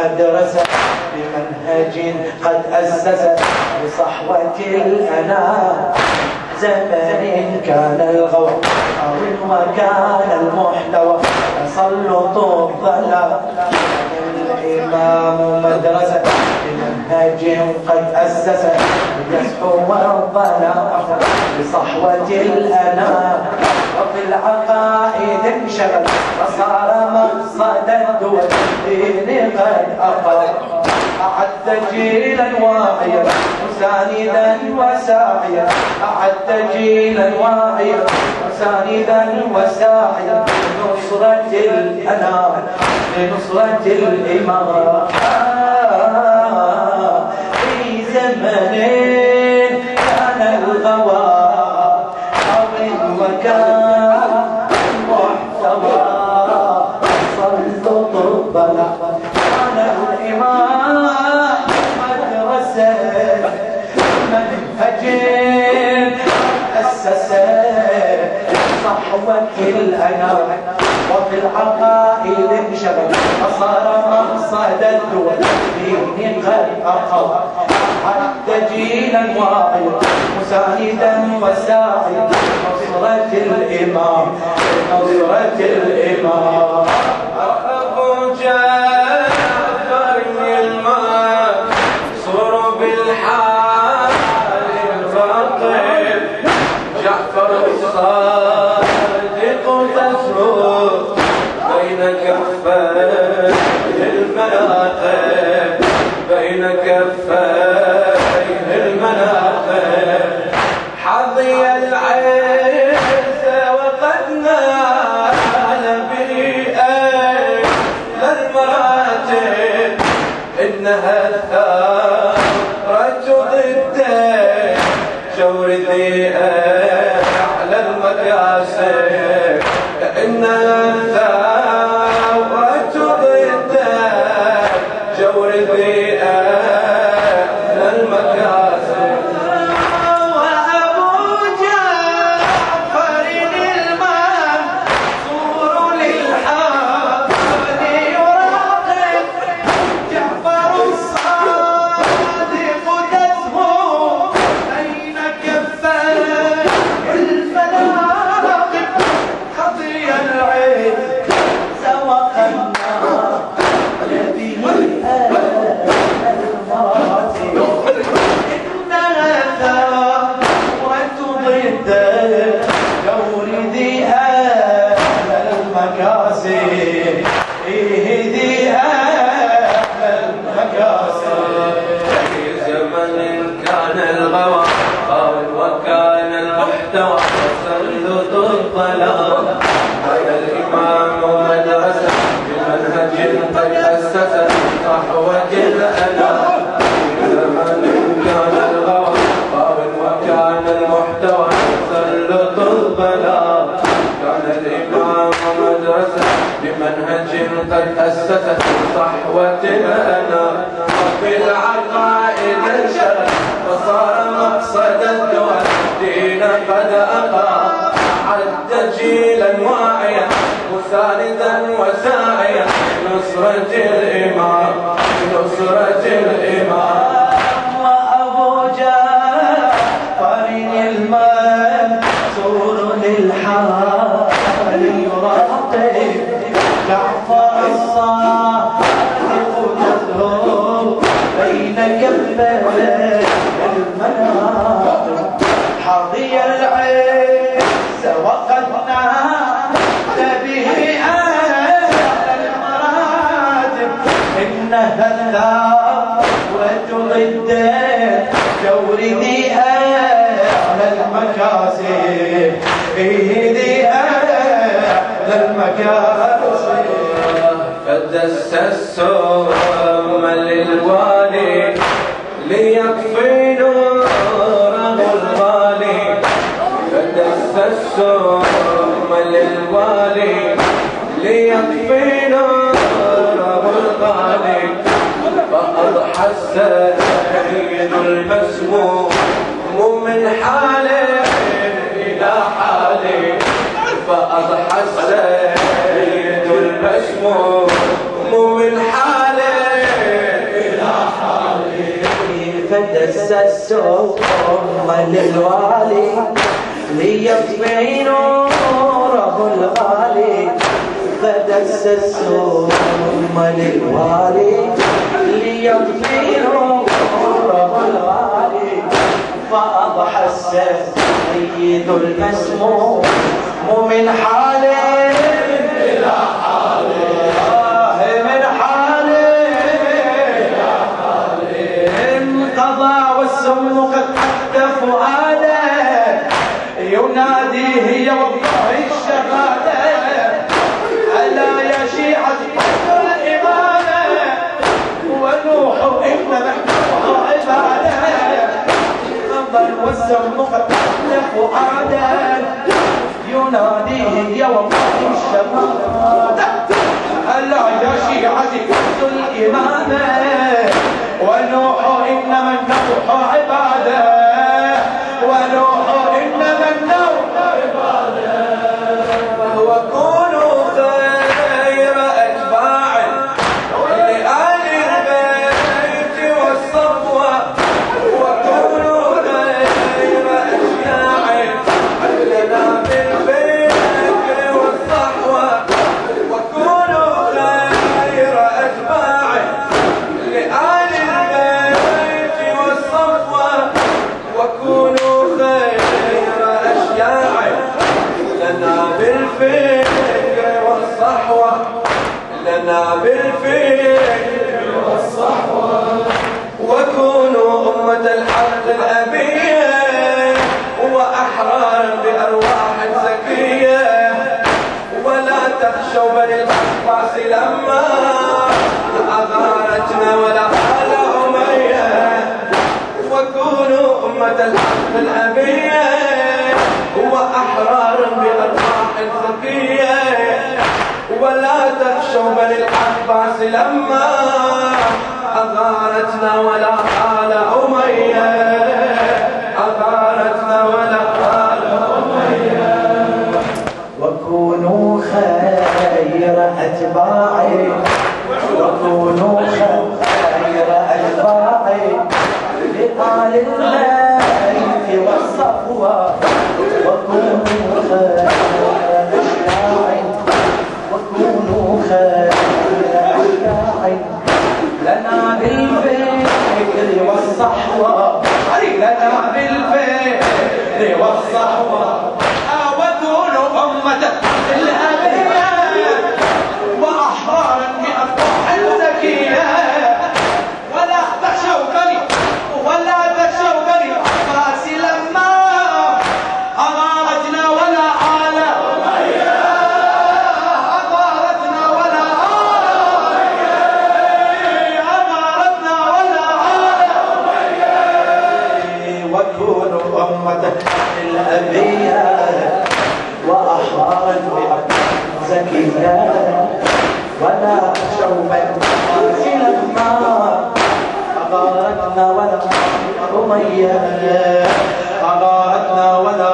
مدرسة بمنهج قد أسس لصحوة الأنام. زمن كان الغوى وكان المحتوى. تسلط الظلام الإمام مدرسة بمنهج قد أسس. يسحو الظلام لصحوة الأنام. وفي العقائد انشغل فصار مقصد الدول الدين قد أقل أعد جيلا واعيا مساندا وساعيا. أعد جيلا واعيا مساندا وساعيا. لنصرة الأنام لنصرة الإمام. في زمن كان الغوى أو المكان محتوى. صلت البلاء الأنام وفي العقائد انشغل فصار مقصد الدول دين قد أقوى حتى جيلا واعيا مساندا وساعيا نصرة الإمام نصرة الإمام. بين وكان المحتوى تسلط الظلام قد أسس صحوة وفي العقائد انشغل فصار مقصد الدول دين قد أقام عد جيلا واعيا مساندا وساعيا نصرة الإمام نصرة الإمام. تزهر بين كفي المناطق حظي العز وقد نادى به أهل المراتب إنها الثورة ضد جور ذي أهل المكاسب ذي أهل المكاسب قد السم للوالي ليكفي نوره الغالي. قد السم للوالي ليكفي نوره الغالي فأضحى السيد المسموم من حاله إلى حاله. فأضحى السيد المسموم السم للوالي ليطفئ نوره الغالي فدس السم للوالي ليطفئ نوره الغالي فأضحى السيد المسموم من حاله إلى حاله يناديه يا والله الشهادة. ألا يا شيعة الإمامة. ونوح عبادة. ظل والسم قد حتى فؤادة. يناديه يا والله الشهادة. ألا يا شيعة الإمامة. ونوح إنما النوح عباده لنا بالفكر والصحوة وكونوا أمة الحق بأرواح زكية. ولا تخشوا لما لما أغارتنا ولا آل أمية. أغارتنا ولا آل أمية. وكونوا خير أتباعي. وكونوا خير أتباعي. لآل البيت لنا بالفكر والصحوة وكونوا أمة الأنبياء وأحرارا زكية ولا لما أغارتنا ولا ولا